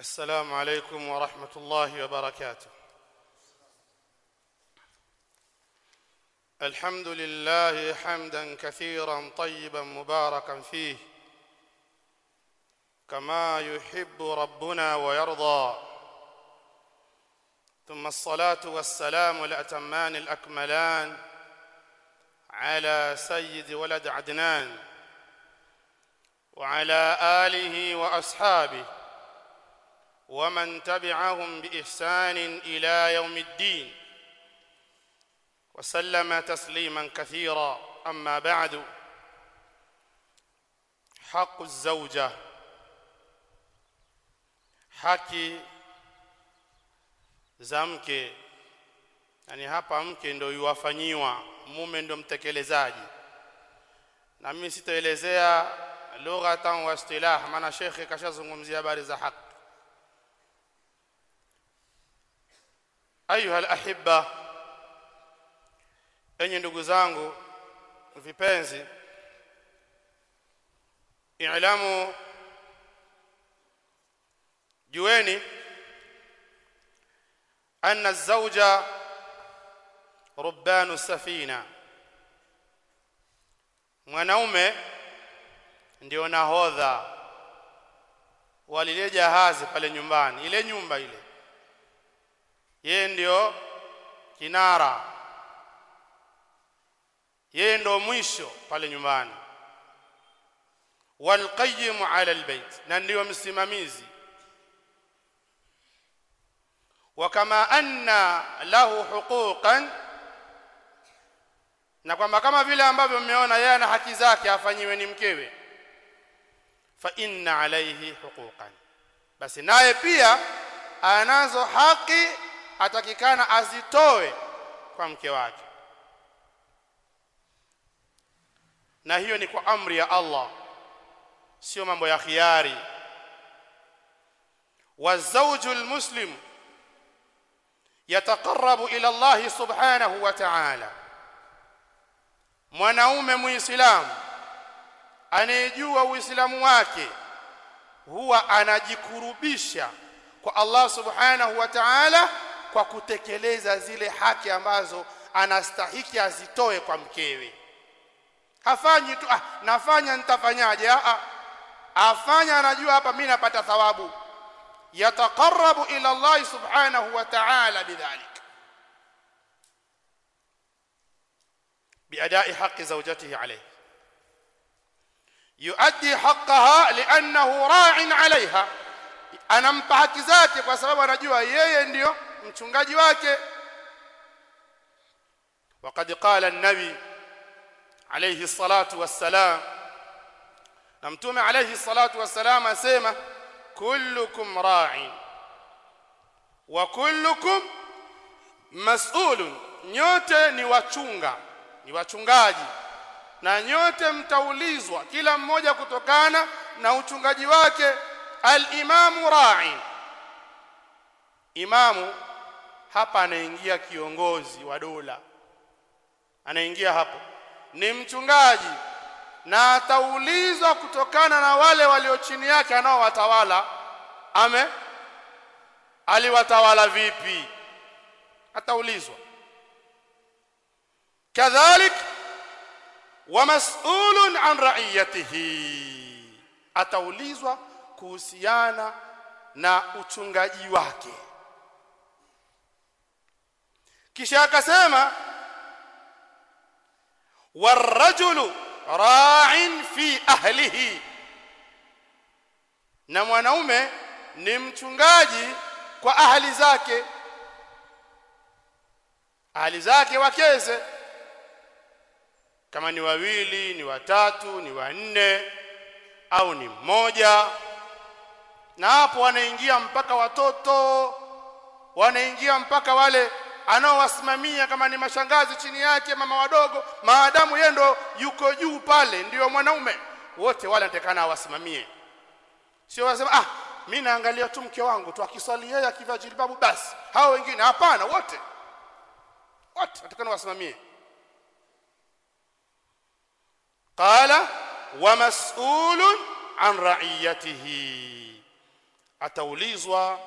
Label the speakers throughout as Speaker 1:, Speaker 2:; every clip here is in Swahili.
Speaker 1: السلام عليكم ورحمة الله وبركاته. الحمد لله حمدا كثيرا طيبا مباركا فيه كما يحب ربنا ويرضى. ثم الصلاة والسلام الأتمان الأكملان على سيد ولد عدنان وعلى آله وأصحابه ومن تبعهم بإحسان إلى يوم الدين. وسلم تسليما كثيرا. أما بعد حق الزوجة حكي زمك. يعني هابا ممكن دو يوافنيوا مومن دو متكلزاج نعمل ستو إليزيا لغة واستلاح من الشيخ كشاز ومزيابار زحق ayuha alahibba enyi ndugu zangu vipenzi i'lamu jueni anna az-zawja rubbanu safina. Mwanaume ndio nahodha walile jahazi pale nyumbani ile nyumba ile yeye ndio kinara. Yeye ndio mwisho pale nyumbani. Walqayyim ala albayt na ndio msimamizi. Wa kama anna lahu huquqan na kwamba kama vile ambavyo mmeona yeye ana haki zake afanyiwe ni mkewe. Fa inna alayhi huquqan. Basi naye pia anazo haki atakikana azitoe kwa mke wake na hiyo ni kwa amri ya Allah sio mambo ya khiari والزوج المسلم يتقرب الى الله سبحانه وتعالى mwanaume muislamu anayejua uislamu wake huwa anajikurubisha kwa Allah subhanahu wa ta'ala kwa kutekeleza zile haki ambazo anastahiki azitoe kwa mkewe hafanyi tu ah nafanya nitafanyaje ah afanya anajua hapa mimi napata thawabu yataqarrabu ila Allah subhanahu wa ta'ala bidhalik بأداء حق زوجته عليه يؤدي حقها لأنه راع عليها anampa haki zake kwa sababu anajua yeye ndiyo mchungaji wake وقد قال النبي عليه الصلاة والسلام na mtume alayhi salatu wassalam asema kullukum ra'in wa kullukum mas'ulun nyote ni wachunga ni wachungaji na nyote mtaulizwa kila mmoja kutokana na uchungaji wake al-imamu ra'i imamu hapa anaingia kiongozi wa dola. Anaingia hapo. Ni mchungaji. Na ataulizwa kutokana na wale walio chini yake anaowatawala. Ame? Aliwatawala vipi? Ataulizwa. Kadhalik wa mas'ulun an ra'iyatihi. Ataulizwa kuhusiana na uchungaji wake kisha akasema warajulu ra'in fi ahlihi. Na mwanaume ni mchungaji kwa ahli zake. Ahli zake wakeze. Kama ni wawili ni watatu ni wanne au ni mmoja. Na hapo wanaingia mpaka watoto wanaingia mpaka wale anaowasimamia kama ni mashangazi chini yake mama wadogo maadamu yeye ndo yuko juu pale ndiyo mwanaume. Wote wale anatakana awasimamie. Sio wasema ah mimi naangalia tu mke wangu tu akiswali yeye akivaa jilbabu basi. Hao wengine hapana wote. Wote anatakana wasimamie qala wa mas'ulun an ra'iyatihi. Ataulizwa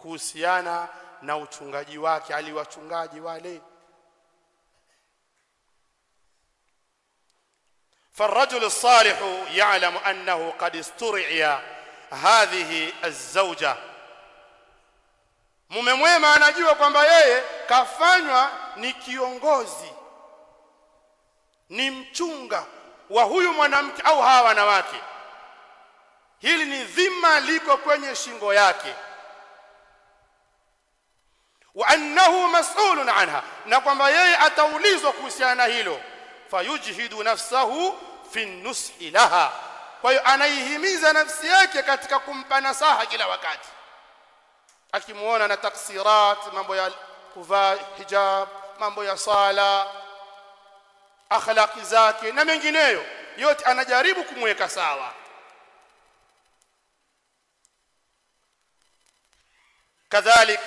Speaker 1: kuhusiana na uchungaji wake aliwachungaji wale فالرجل الصالح يعلم انه قد استرعي هذه الزوجه mume mwema anajua kwamba yeye kafanywa ni kiongozi ni mchunga wa huyu mwanamke au hawa wanawake hili ni dhima liko kwenye shingo yake wa annahu mas'ulun anha na kwamba yeye ataulizwa kuhusiana na hilo fayujhidu nafsahu fi nushi laha kwa hiyo anaihimiza nafsi yake katika kumpa nasaha kila wakati akimuona na taksirat mambo ya kuvaa hijab mambo ya sala akhlaqi zake na mengineyo yote anajaribu kumweka sawa kadhalik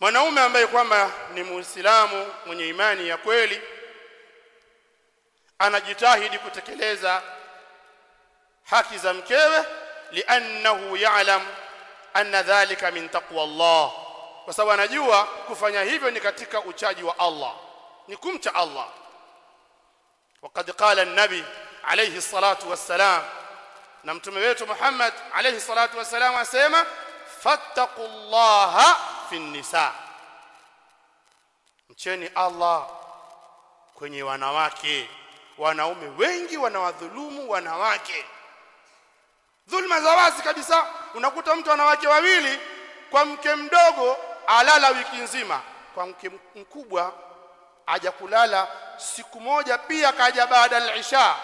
Speaker 1: mwanaume ambaye kwamba ni muislamu mwenye imani ya kweli anajitahidi kutekeleza haki za mkewe liannahu ya'lam anna dhalika min taqwa Allah kwa sababu anajua kufanya hivyo ni katika uchaji wa Allah ni kumcha Allah وقد قال النبي عليه الصلاه والسلام na mtume wetu Muhammad alayhi salatu wasalam asema fattaqullaha fi nisa mcheni Allah kwenye wanawake. Wanaume wengi wanawadhulumu wanawake. Dhulma za wazi kabisa. Unakuta mtu anawake wawili kwa mke mdogo alala wiki nzima. Kwa mke mkubwa aja kulala siku moja pia kaja baada ya isha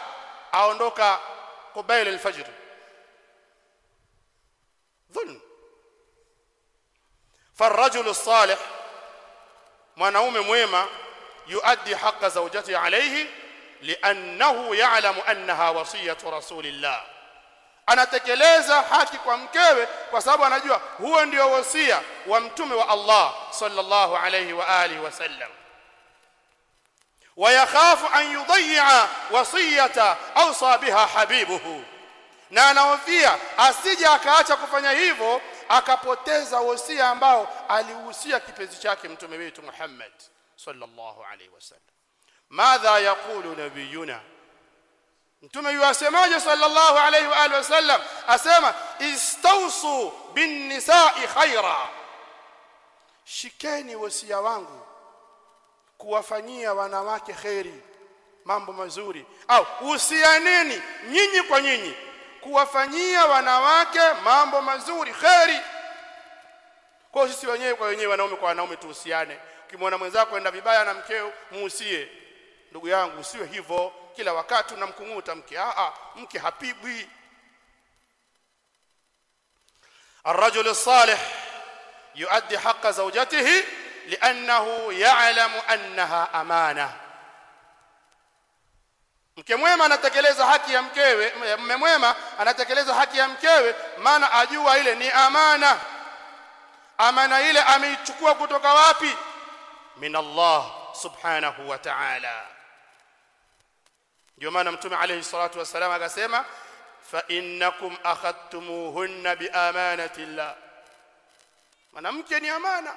Speaker 1: aondoka qabail alfajr. Dhulma فالرجل الصالح mwanaume mwema yuaddi haqqa zawjati alayhi li'annahu ya'lamu annaha wasiyatu rasulillah anatekeleza haki kwa mkewe kwa sababu anajua huo ndio wasia wa mtume wa Allah sallallahu alayhi wa alihi wasallam ويخاف أن يضيع وصية أوصى بها حبيبه na anahofia asije akaacha kufanya hivyo akapoteza wosia ambao alihusia kipenzi chake mtume wetu Muhammad sallallahu alaihi wasallam. Madha yaqulu nabiyuna? Mtume yuasemaje sallallahu alaihi wa alihi wasallam? Asema istawsu bin nisa'i khaira shikeni wosia wangu kuwafanyia wanawake kheri mambo mazuri. Au usianeni nyinyi kwa nyinyi kuwafanyia wanawake mambo mazuri kheri kwa sisi wenyewe kwa wenyewe wanaume kwa wanaume tuhusiane ukimwona mwenzako enda vibaya na mkeo muusie ndugu yangu usiwe hivyo kila wakati unamkunguta mke a a mke hapigwi الرجل الصالح يؤدي حق زوجته لانه يعلم انها امانه mke mwema anatekeleza haki ya mkewe mume mwema anatekeleza haki ya mkewe maana ajua ile ni amana. Amana ile ameichukua kutoka wapi? Min Allah subhanahu wa ta'ala. Ndio maana mtume alayhi salatu wasalam akasema fa innakum akhadtumuhunna bi amanati Allah mwanamke ni amana.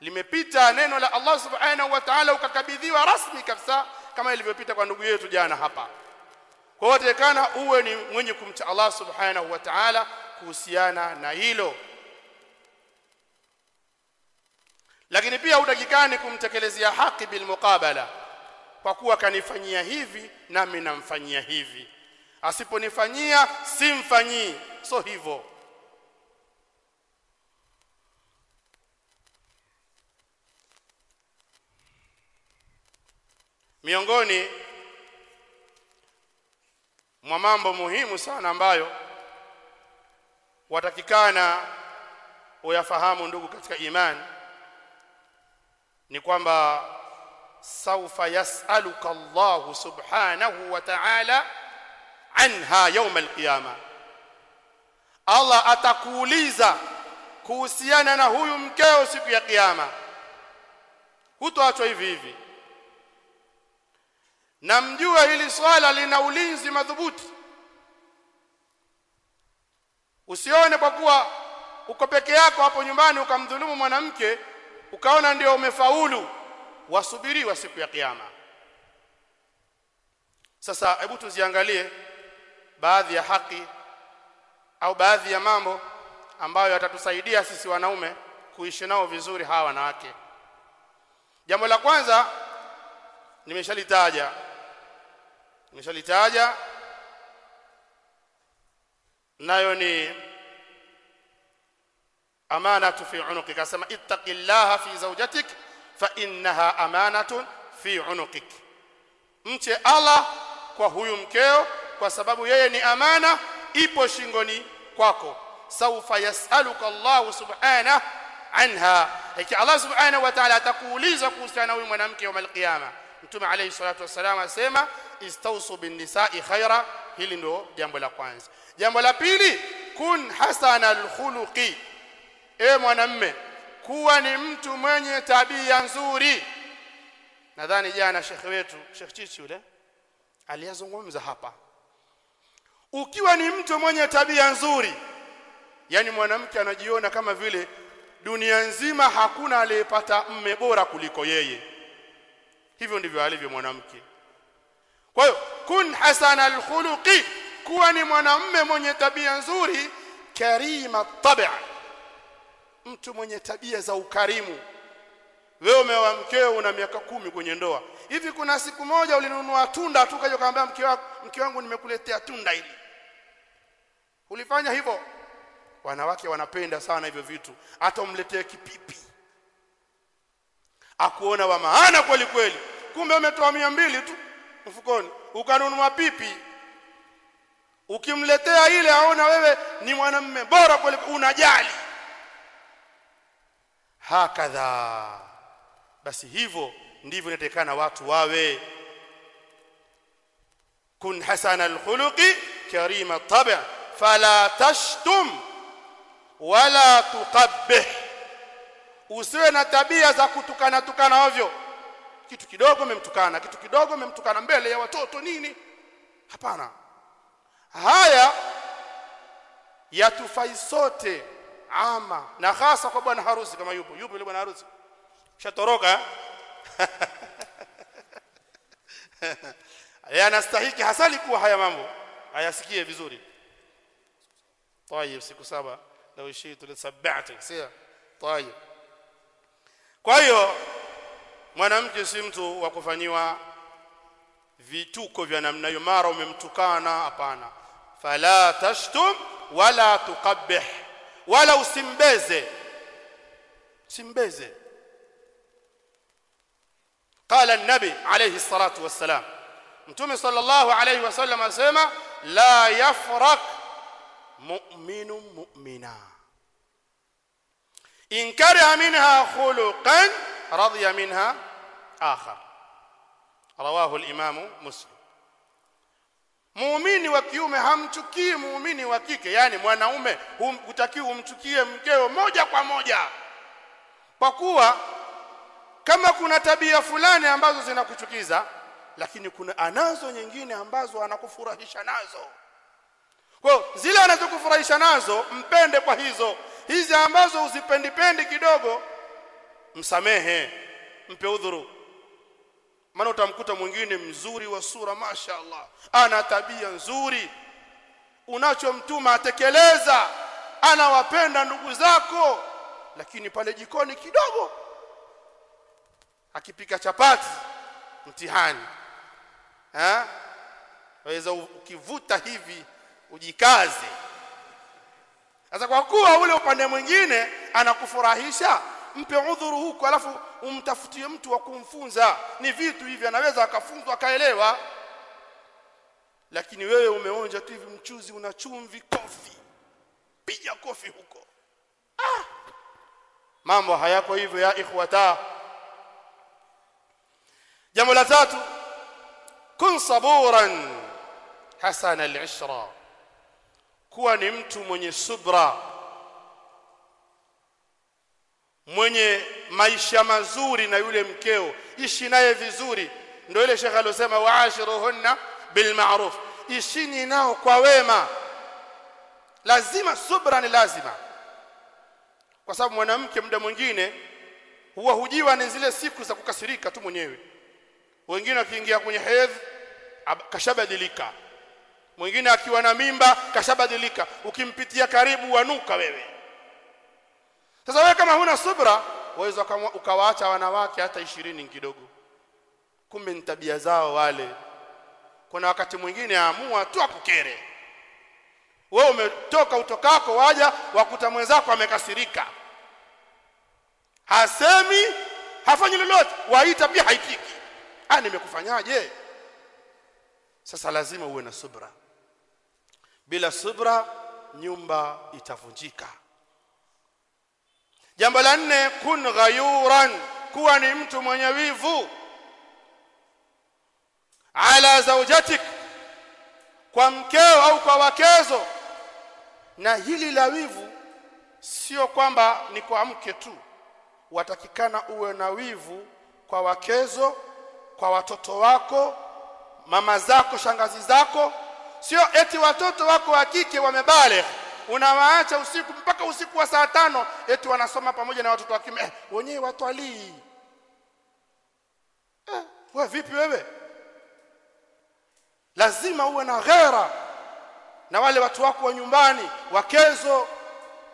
Speaker 1: Limepita neno la Allah subhanahu wa ta'ala ukakabidhiwa rasmi kabisa kama ilivyopita kwa ndugu yetu jana hapa. Kwa hiyo tekana uwe ni mwenye kumcha Allah subhanahu wa ta'ala kuhusiana na hilo. Lakini pia utakikani kumtekelezea haki bil muqabala? Kwa kuwa kanifanyia hivi nami namfanyia hivi. Asiponifanyia simfanyii. So hivyo miongoni mwa mambo muhimu sana ambayo watakikana uyafahamu ndugu katika imani ni kwamba saufa yasaluka Allahu subhanahu wa ta'ala anha yawm alqiyama. Allah atakuuliza kuhusiana na huyu mkeo siku ya kiyama. Hutoachwa hivi hivi na mjua hili swala lina ulinzi madhubuti. Usione kwa kuwa uko peke yako hapo nyumbani ukamdhulumu mwanamke ukaona ndio umefaulu. Wasubiriwa siku ya kiyama. Sasa hebu tuziangalie baadhi ya haki au baadhi ya mambo ambayo yatatusaidia sisi wanaume kuishi nao vizuri hawa wanawake. Jambo la kwanza nimeshalitaja nimeshalitaja nayo ni amanatu fi unuqik asema ittaqillaha fi zawjatik fa innaha amanatun fi unuqik mche Allah kwa huyu mkeo kwa sababu yeye ni amana ipo shingoni kwako saufa yasaluka Allah subhanahu anha iki Allah subhanahu wa ta'ala atakuuliza kuhusiana na huyu mwanamke yawm al-qiyama mtume alayhi salatu wasalam asema istausu bin nisa'i khaira hili ndio jambo la kwanza. Jambo la pili kun hasana al-khuluqi. E mwanamme kuwa ni mtu mwenye tabia nzuri. Nadhani jana shekhe wetu Sheikh Chichi yule aliyazungumza hapa. Ukiwa ni mtu mwenye tabia nzuri yani mwanamke anajiona kama vile dunia nzima hakuna aliyepata mme bora kuliko yeye hivyo ndivyo alivyo mwanamke. Kwa hiyo kun hasana alkhuluqi kuwa ni mwanamme mwenye tabia nzuri karima tabia mtu mwenye tabia za ukarimu. Wewe umeoa mkeo una miaka kumi kwenye ndoa. Hivi kuna siku moja ulinunua tunda tu kaja kaambia mke wako mke wangu nimekuletea tunda hili. Ulifanya hivyo? Wanawake wanapenda sana hivyo vitu. Hata umletee kipipi. Akuona wa maana kweli kweli kumbe umetoa mia mbili tu mfukoni. Ukanunua pipi. Ukimletea ile aona wewe ni mwanamme bora kweli unajali. Hakadha basi hivyo ndivyo inatekana watu wawe. Kun hasana alkhuluqi karima tabia fala tashtum wala tuqabbih. Usiwe na tabia za kutukana tukana ovyo kitu kidogo umemtukana kitu kidogo umemtukana mbele ya watoto nini hapana haya yatufai sote ama na hasa kwa bwana harusi kama yupo yupo yule bwana harusi shatoroka yanastahiki hasa kuwa haya mambo ayasikie vizuri طيب siku saba لو شئت لسبعتك sio طيب kwa hiyo mwanamke si mtu wa kufanyiwa vituko vya namna hiyo mara umemtukana hapana fala tashtum wala tuqabbih wala usimbeze simbeze عليه الصلاه والسلام متوم صلى الله عليه وسلم اسمع لا يفرق مؤمن مؤمنا إن كره منها خلقا رضي منها آخر رواه الإمام مسلم muumini wa kiume hamchukii muumini wa kike yani mwanaume hutakiwi umchukie mkeo moja kwa moja kwa kuwa kama kuna tabia fulani ambazo zinakuchukiza lakini kuna anazo nyingine ambazo anakufurahisha nazo kwa zile anazokufurahisha nazo mpende kwa hizo hizi ambazo uzipendipendi kidogo msamehe mpe udhuru. Maana utamkuta mwingine mzuri wa sura masha Allah ana tabia nzuri. Unachomtuma atekeleza. Anawapenda ndugu zako. Lakini pale jikoni kidogo akipika chapati mtihani. Eh waweza ukivuta hivi ujikaze. Sasa kwa kuwa ule upande mwingine anakufurahisha mpe udhuru huko alafu umtafutie mtu wa kumfunza. Ni vitu hivi anaweza akafunzwa akaelewa. Lakini wewe umeonja tu hivi mchuzi una chumvi kofi. Piga kofi huko. Ah! Mambo hayako hivyo ya ikhwata. Jambo la tatu kun saburan hasana al-ishra. Kuwa ni mtu mwenye subra mwenye maisha mazuri na yule mkeo ishi naye vizuri. Ndio ile shekha alosema waashiruhunna bilma'ruf ishini nao kwa wema. Lazima subra ni lazima. Kwa sababu mwanamke muda mwingine huwa hujiwa ni zile siku za kukasirika tu mwenyewe. Wengine wakiingia kwenye hedhi kashabadilika. Mwingine akiwa na mimba kashabadilika. Ukimpitia karibu wanuka wewe sasa wewe kama huna subra waweza ukawaacha wanawake hata ishirini kidogo. Kumbe ni tabia zao wale. Kuna wakati mwingine aamua tu akukere wewe umetoka utokako waja wakuta mwenzako amekasirika. Hasemi hafanyi lolote waita pia haitiki ah nimekufanyaje? Sasa lazima uwe na subra. Bila subra nyumba itavunjika jambo la nne kun ghayuran kuwa ni mtu mwenye wivu. Ala zaujatik kwa mkeo au kwa wakezo. Na hili la wivu sio kwamba ni kwa mke tu. Watakikana uwe na wivu kwa wakezo kwa watoto wako mama zako shangazi zako. Sio eti watoto wako wa kike wamebaligh unawaacha usiku mpaka usiku wa saa tano eti wanasoma pamoja na watoto wa kiume. Eh, wenyewe watwalii. Eh, wewe vipi wewe? Lazima uwe na ghera na wale watu wako wa nyumbani wakezo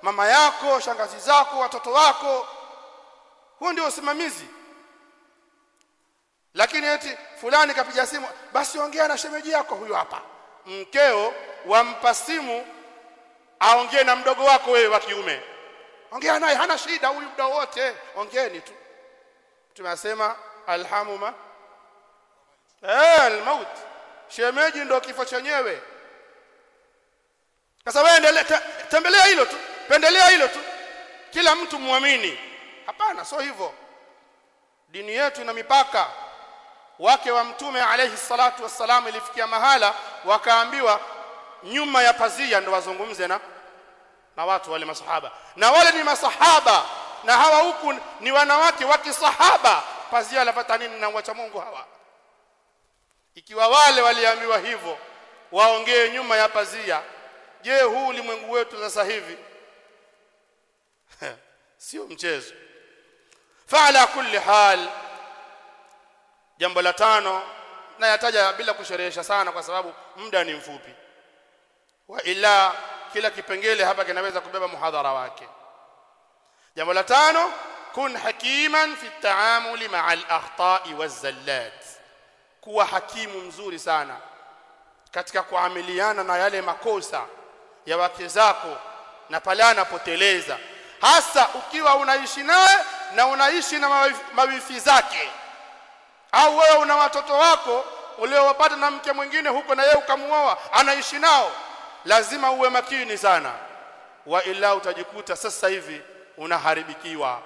Speaker 1: mama yako shangazi zako watoto wako. Huo ndio usimamizi. Lakini eti fulani kapiga simu basi ongea na shemeji yako huyo hapa. Mkeo wampa simu aongee na mdogo wako wewe wa kiume. Ongea naye hana shida huyu muda wote. Ongeeni tu. Tumesema alhamuma eh almaut. Shemeji ndio kifo chenyewe. Sasa wewe endelea te, tembelea hilo tu. Pendelea hilo tu. Kila mtu muamini. Hapana sio hivyo. Dini yetu ina mipaka. Wake wa mtume alayhi salatu wassalam ilifikia mahala wakaambiwa nyuma ya pazia ndo wazungumze na na watu wale masahaba. Na wale ni masahaba na hawa huku ni wanawake wa kisahaba. Pazia lapata nini na wacha Mungu hawa? Ikiwa wale waliambiwa hivyo waongee nyuma ya pazia. Je huu ulimwengu wetu sasa hivi? Sio mchezo. Faala kulli hal jambo la tano na yataja bila kusherehesha sana kwa sababu muda ni mfupi wa ila kila kipengele hapa kinaweza kubeba muhadhara wake. Jambo la tano kun hakiman fi taamuli maa al-akhta'i waz-zallat kuwa hakimu mzuri sana katika kuamiliana na yale makosa ya wake zako na pale anapoteleza. Hasa ukiwa unaishi naye na unaishi na mawifi, zake. Au wewe una watoto wako uliowapata na mke mwingine huko na yeye ukamuoa anaishi nao lazima uwe makini sana. Wa ila utajikuta sasa hivi unaharibikiwa.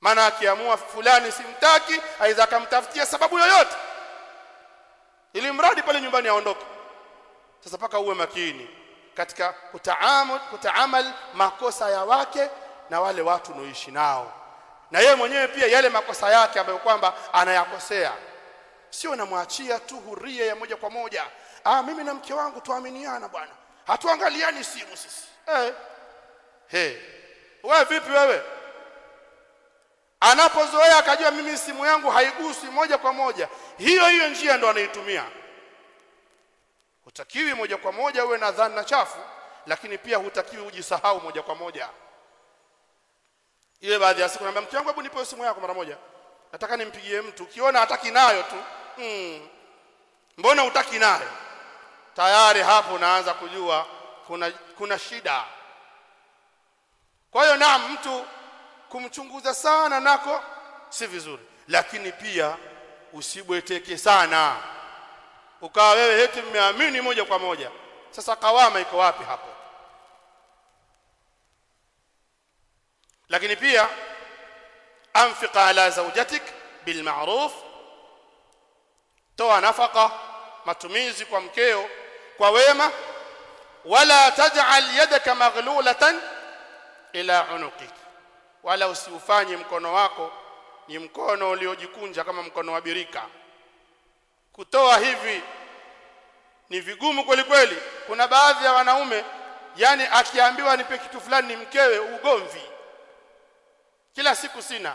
Speaker 1: Maana akiamua fulani simtaki aidha akamtafutia sababu yoyote. Ili mradi pale nyumbani aondoke. Sasa paka uwe makini katika kutaamul kutaamal makosa ya wake na wale watu unaoishi nao. Na yeye mwenyewe pia yale makosa yake ambayo kwamba anayakosea. Sio namwachia tu huria ya moja kwa moja ah mimi na mke wangu tuaminiana bwana. Hatuangaliani simu sisi. Eh. Hey. wewe vipi wewe? Anapozoea akajua mimi simu yangu haigusi moja kwa moja. Hiyo hiyo njia ndo anaitumia. Hutakiwi moja kwa moja uwe na dhana chafu lakini pia hutakiwi ujisahau moja kwa moja. Ile baadhi ya siku naambia mke wangu hebu nipe simu yako mara moja. Nataka nimpigie mtu. Ukiona hataki nayo tu. Mm. mbona utaki nayo tayari hapo unaanza kujua kuna kuna shida. Kwa hiyo naam mtu kumchunguza sana nako si vizuri. Lakini pia usibweteke sana. Ukawa wewe eti mmeamini moja kwa moja. Sasa kawama iko wapi hapo? Lakini pia anfiqa ala zawjatik bilma'ruf, toa nafaka matumizi kwa mkeo kwa wema wala taj'al yadaka maghlulatan ila unuqik. Wala usiufanye mkono wako ni mkono uliojikunja kama mkono wa birika. Kutoa hivi ni vigumu kweli kweli. Kuna baadhi ya wanaume yani akiambiwa nipe kitu fulani ni mkewe ugomvi. Kila siku sina.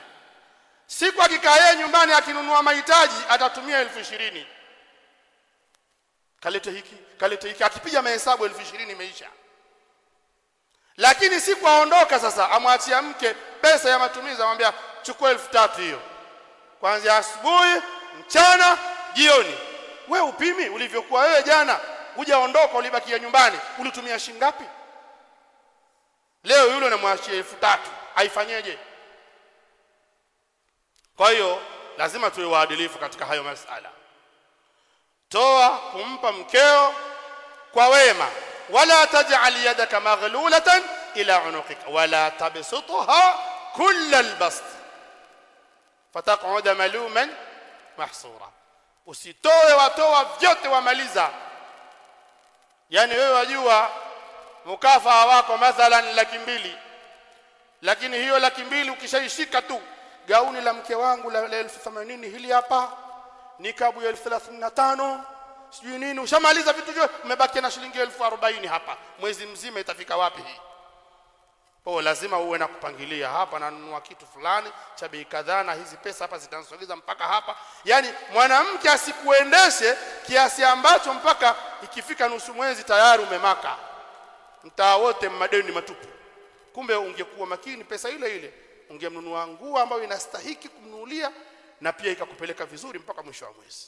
Speaker 1: Siku akikaa yeye nyumbani akinunua mahitaji atatumia elfu ishirini kalete hiki kalete hiki. Akipiga mahesabu elfu ishirini imeisha. Lakini siku aondoka sasa amwachia mke pesa ya matumizi amwambia chukua elfu tatu hiyo. Kuanzia asubuhi mchana jioni. We upimi ulivyokuwa wewe jana hujaondoka ulibakia nyumbani. Ulitumia shingapi ngapi? Leo yule namwachia elfu tatu. Aifanyeje? Kwa hiyo lazima tuwe waadilifu katika hayo masala toa kumpa mkeo kwa wema wala taj'al yadaka maghlulatan ila unuqika wala tabsutha kull albast fataq'ud maluman mahsura usitoe watoa vyote wamaliza yani wewe wajua mkafa wako mathalan laki mbili lakini hiyo laki mbili ukishaishika tu gauni la mke wangu la, la elfu themanini hili hapa nikabu ya elfu thelathini na tano. Sijui nini. Ushamaliza vitu vyote umebaki na shilingi elfu arobaini hapa. Mwezi mzima itafika wapi hii? Kwa lazima uwe na kupangilia hapa nanunua kitu fulani cha bei kadhaa na hizi pesa hapa zitanisogeza mpaka hapa. Yani mwanamke asikuendeshe kiasi ambacho mpaka ikifika nusu mwezi tayari umemaka. Mtaa wote madeni matupu. Kumbe ungekuwa makini pesa ile ile ungemnunua nguo ambayo inastahiki kumnunulia na pia ikakupeleka vizuri mpaka mwisho wa mwezi.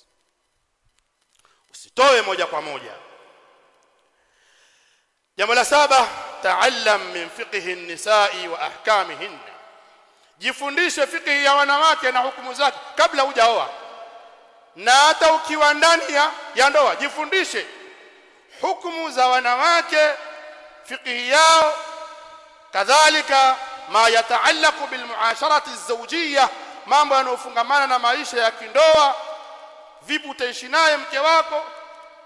Speaker 1: Usitoe moja kwa moja. Jambo la saba taallam min fiqhi an-nisa'i wa ahkamihin. Jifundishe fiqhi ya wanawake na hukumu zake kabla hujaoa. Na hata ukiwa ndani ya, ya ndoa jifundishe hukumu za wanawake fiqhi yao kadhalika ma yataallaqu bilmuasharati az-zawjiyya mambo yanayofungamana na maisha ya kindoa vipi utaishi naye mke wako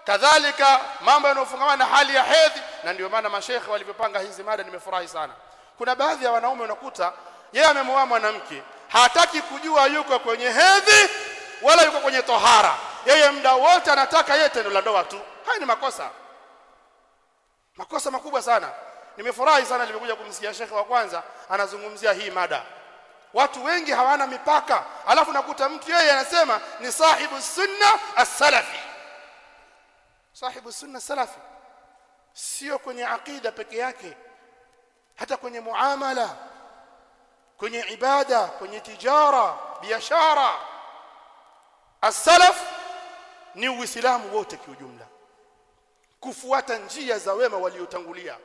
Speaker 1: kadhalika mambo yanayofungamana na hali ya hedhi. Na ndio maana mashekhe walivyopanga hizi mada nimefurahi sana. Kuna baadhi ya wanaume unakuta yeye amemwoa mwanamke hataki kujua yuko kwenye hedhi wala yuko kwenye tohara. Yeye muda wote anataka yeye tendo la ndoa tu. Haya ni makosa. Makosa makubwa sana. Nimefurahi sana nilipokuja kumsikia shekhe wa kwanza anazungumzia hii mada watu wengi hawana mipaka alafu nakuta mtu yeye anasema ni sahibu sunna as-salafi sahibu sunna salafi sio kwenye aqida peke yake hata kwenye muamala kwenye ibada kwenye tijara biashara as-salaf ni uislamu wote kiujumla kufuata njia za wema waliotangulia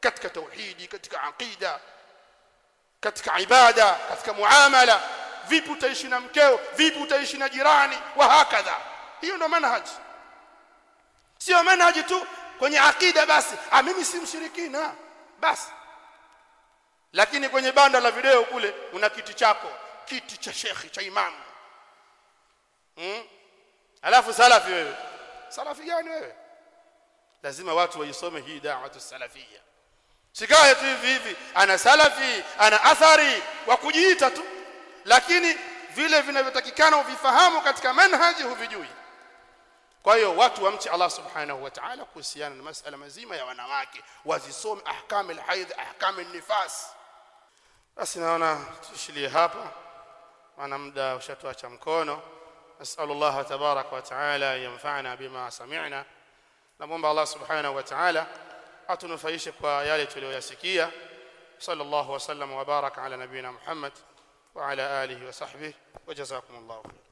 Speaker 1: katika tauhidi katika aqida katika ibada katika muamala. Vipi utaishi na mkeo? Vipi utaishi na jirani wa hakadha? Hiyo ndo manhaj. Sio manhaji tu kwenye akida basi. Ah mimi si mshirikina. Basi. Lakini kwenye banda la video kule una kiti chako. Kiti cha shekhi cha imamu hmm? alafu salafi wewe. Salafi gani wewe? Lazima watu waisome hii da'watu salafiyya sikae tu hivi hivi ana salafi ana athari wa kujiita tu lakini vile vinavyotakikana uvifahamu katika manhaji huvijui kwa hiyo watu wamche Allah subhanahu wa ta'ala kuhusiana na masala mazima ya wanawake wazisome ahkam alhaid ahkam nifas basi naona tushilie hapa maana muda ushatuacha mkono نسال الله تبارك وتعالى ينفعنا بما سمعنا Allah subhanahu wa ta'ala atunufaishe kwa yale tuliyoyasikia sallallahu wasallam wa baraka ala nabina Muhammad wa ala alihi wa sahbihi wa jazakumullahu khairan